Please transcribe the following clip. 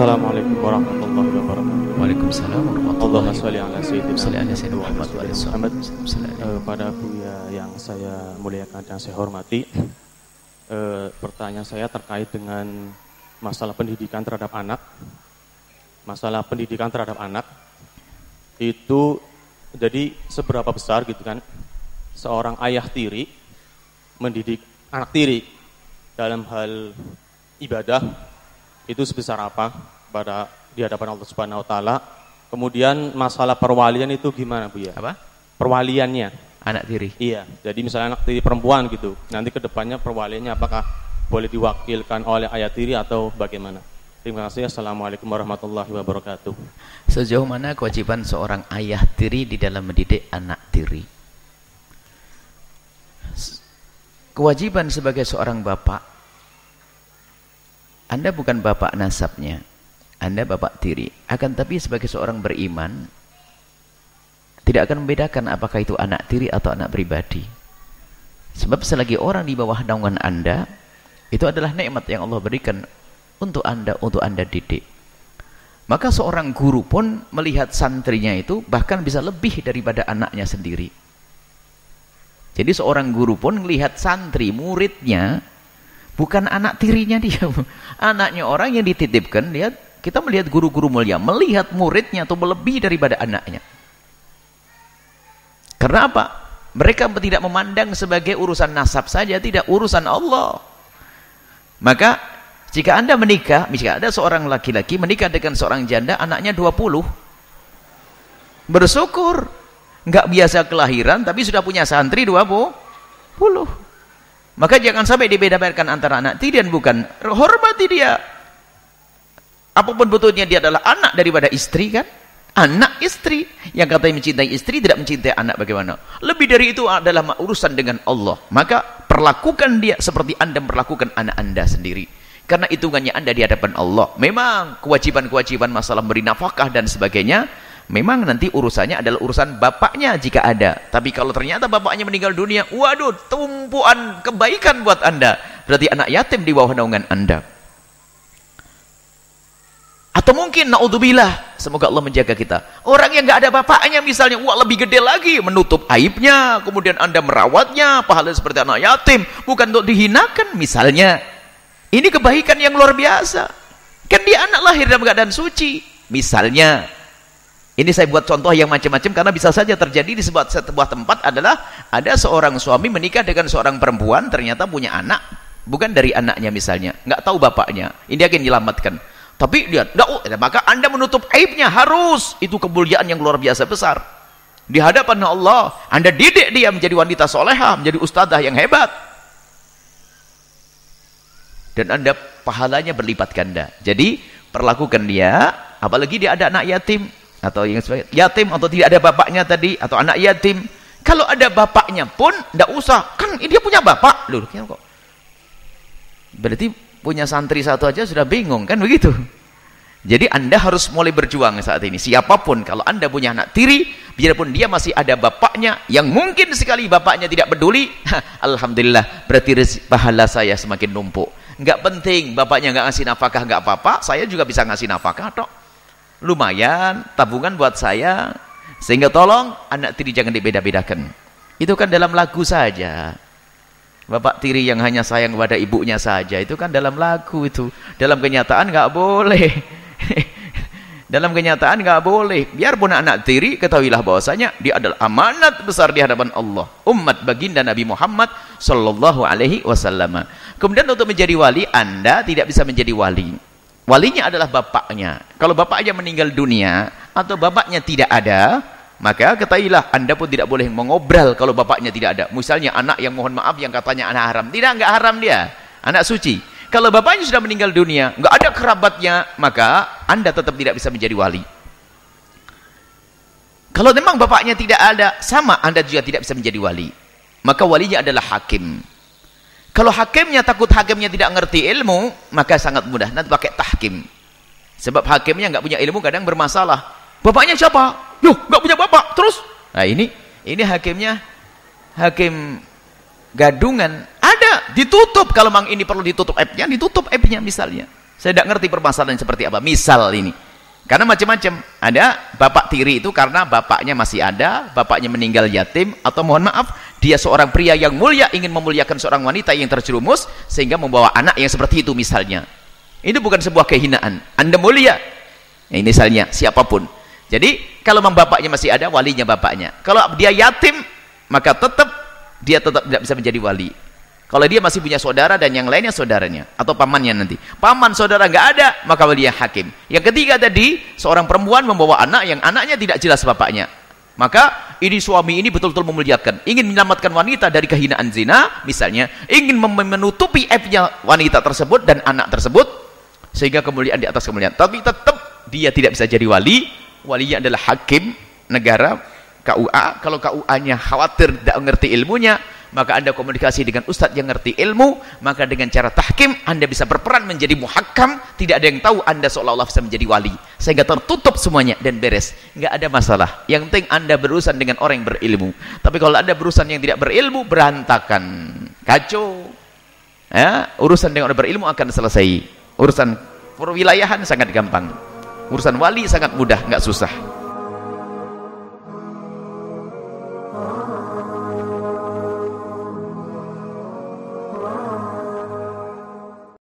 Assalamualaikum warahmatullahi wabarakatuh. Waalaikumsalam warahmatullahi Allahumma sholli ala sayyidina ala sayyidina Muhammad wa ala Muhammad. Muhammad. Eh, Pada Buya yang saya muliakan dan saya hormati, eh, pertanyaan saya terkait dengan masalah pendidikan terhadap anak. Masalah pendidikan terhadap anak itu jadi seberapa besar gitu kan seorang ayah tiri mendidik anak tiri dalam hal ibadah itu sebesar apa pada di hadapan Allah Subhanahu wa taala. Kemudian masalah perwalian itu gimana Bu ya? Apa? Perwaliannya. Anak tiri. Iya, jadi misalnya anak tiri perempuan gitu. Nanti ke depannya perwaliannya apakah boleh diwakilkan oleh ayah tiri atau bagaimana? Terima kasih. Assalamualaikum warahmatullahi wabarakatuh. Sejauh mana kewajiban seorang ayah tiri di dalam mendidik anak tiri? Kewajiban sebagai seorang bapak, Anda bukan bapak nasabnya, Anda bapak tiri. Akan tapi sebagai seorang beriman, tidak akan membedakan apakah itu anak tiri atau anak pribadi. Sebab selagi orang di bawah naungan Anda, itu adalah nikmat yang Allah berikan untuk Anda, untuk Anda didik. Maka seorang guru pun melihat santrinya itu bahkan bisa lebih daripada anaknya sendiri. Jadi seorang guru pun melihat santri, muridnya, bukan anak tirinya dia. Anaknya orang yang dititipkan, lihat kita melihat guru-guru mulia, melihat muridnya atau melebihi daripada anaknya. Karena apa? Mereka tidak memandang sebagai urusan nasab saja, tidak urusan Allah. Maka jika anda menikah, jika ada seorang laki-laki menikah dengan seorang janda, anaknya 20. Bersyukur. Enggak biasa kelahiran, tapi sudah punya santri 20. Maka jangan sampai dibeda-bedakan antara anak tiri dan bukan. Hormati dia. Apa pun betulnya dia adalah anak daripada istri kan? Anak istri. Yang katanya mencintai istri tidak mencintai anak bagaimana? Lebih dari itu adalah urusan dengan Allah. Maka perlakukan dia seperti anda memperlakukan anak anda sendiri. Karena hitungannya anda di hadapan Allah. Memang kewajiban-kewajiban masalah beri nafkah dan sebagainya. Memang nanti urusannya adalah urusan bapaknya jika ada. Tapi kalau ternyata bapaknya meninggal dunia. Waduh tumpuan kebaikan buat anda. Berarti anak yatim di bawah naungan anda. Atau mungkin naudzubillah, semoga Allah menjaga kita. Orang yang nggak ada bapaknya misalnya, wah lebih gede lagi menutup aibnya, kemudian Anda merawatnya, pahala seperti anak yatim, bukan untuk dihinakan misalnya. Ini kebaikan yang luar biasa. Kan dia anak lahir dalam keadaan suci, misalnya. Ini saya buat contoh yang macam-macam karena bisa saja terjadi di sebuah, sebuah tempat adalah ada seorang suami menikah dengan seorang perempuan ternyata punya anak bukan dari anaknya misalnya, nggak tahu bapaknya. Ini akan menyelamatkan. Tapi lihat, enggak, maka Anda menutup aibnya harus. Itu kemuliaan yang luar biasa besar. Di hadapan Allah, Anda didik dia menjadi wanita soleha, menjadi ustazah yang hebat. Dan Anda pahalanya berlipat ganda. Jadi, perlakukan dia, apalagi dia ada anak yatim atau yang sebagainya, yatim atau tidak ada bapaknya tadi atau anak yatim. Kalau ada bapaknya pun enggak usah, kan dia punya bapak. Loh, kok. Berarti punya santri satu aja sudah bingung kan begitu jadi anda harus mulai berjuang saat ini siapa pun kalau anda punya anak tiri biarpun dia masih ada bapaknya yang mungkin sekali bapaknya tidak peduli Alhamdulillah berarti pahala saya semakin numpuk nggak penting bapaknya nggak ngasih nafkah nggak apa-apa saya juga bisa ngasih nafkah tok lumayan tabungan buat saya sehingga tolong anak tiri jangan dibeda-bedakan itu kan dalam lagu saja Bapak tiri yang hanya sayang kepada ibunya saja itu kan dalam lagu itu. Dalam kenyataan nggak boleh. dalam kenyataan nggak boleh. Biarpun anak tiri ketahuilah bahwasanya dia adalah amanat besar di hadapan Allah. Umat baginda Nabi Muhammad sallallahu alaihi wasallam. Kemudian untuk menjadi wali Anda tidak bisa menjadi wali. Walinya adalah bapaknya. Kalau bapaknya meninggal dunia atau bapaknya tidak ada, maka ketahuilah anda pun tidak boleh mengobral kalau bapaknya tidak ada. Misalnya anak yang mohon maaf yang katanya anak haram. Tidak enggak haram dia. Anak suci. Kalau bapaknya sudah meninggal dunia enggak ada kerabatnya maka anda tetap tidak bisa menjadi wali. Kalau memang bapaknya tidak ada sama anda juga tidak bisa menjadi wali. Maka walinya adalah hakim kalau hakimnya takut hakimnya tidak ngerti ilmu maka sangat mudah nanti pakai tahkim sebab hakimnya enggak punya ilmu kadang bermasalah bapaknya siapa Yuh, nggak punya bapak. Terus, nah ini, ini hakimnya, hakim gadungan. Ada, ditutup. Kalau memang ini perlu ditutup app-nya, ditutup app-nya misalnya. Saya tidak ngerti permasalahan seperti apa. Misal ini. Karena macam-macam. Ada bapak tiri itu karena bapaknya masih ada, bapaknya meninggal yatim, atau mohon maaf, dia seorang pria yang mulia ingin memuliakan seorang wanita yang terjerumus, sehingga membawa anak yang seperti itu misalnya. Itu bukan sebuah kehinaan. Anda mulia. Ya, misalnya, siapa pun. Jadi, kalau memang bapaknya masih ada, walinya bapaknya. Kalau dia yatim, maka tetap dia tetap tidak bisa menjadi wali. Kalau dia masih punya saudara dan yang lainnya saudaranya atau pamannya nanti. Paman saudara nggak ada, maka dia hakim. Yang ketiga tadi, seorang perempuan membawa anak yang anaknya tidak jelas bapaknya. Maka ini suami ini betul-betul memuliakan, ingin menyelamatkan wanita dari kehinaan zina, misalnya, ingin menutupi aibnya wanita tersebut dan anak tersebut sehingga kemuliaan di atas kemuliaan. Tapi tetap dia tidak bisa jadi wali. Walinya adalah hakim negara KUA. Kalau KUA-nya khawatir tidak mengerti ilmunya, maka anda komunikasi dengan ustadz yang ngerti ilmu maka dengan cara tahkim anda bisa berperan menjadi muhakam tidak ada yang tahu anda seolah-olah bisa menjadi wali. Sehingga tertutup semuanya dan beres. Nggak ada masalah. Yang penting anda berurusan dengan orang yang berilmu. Tapi kalau anda berurusan yang tidak berilmu berantakan. Kacau. Ya, urusan dengan orang berilmu akan selesai. Urusan perwilayahan sangat gampang. Urusan wali sangat mudah nggak susah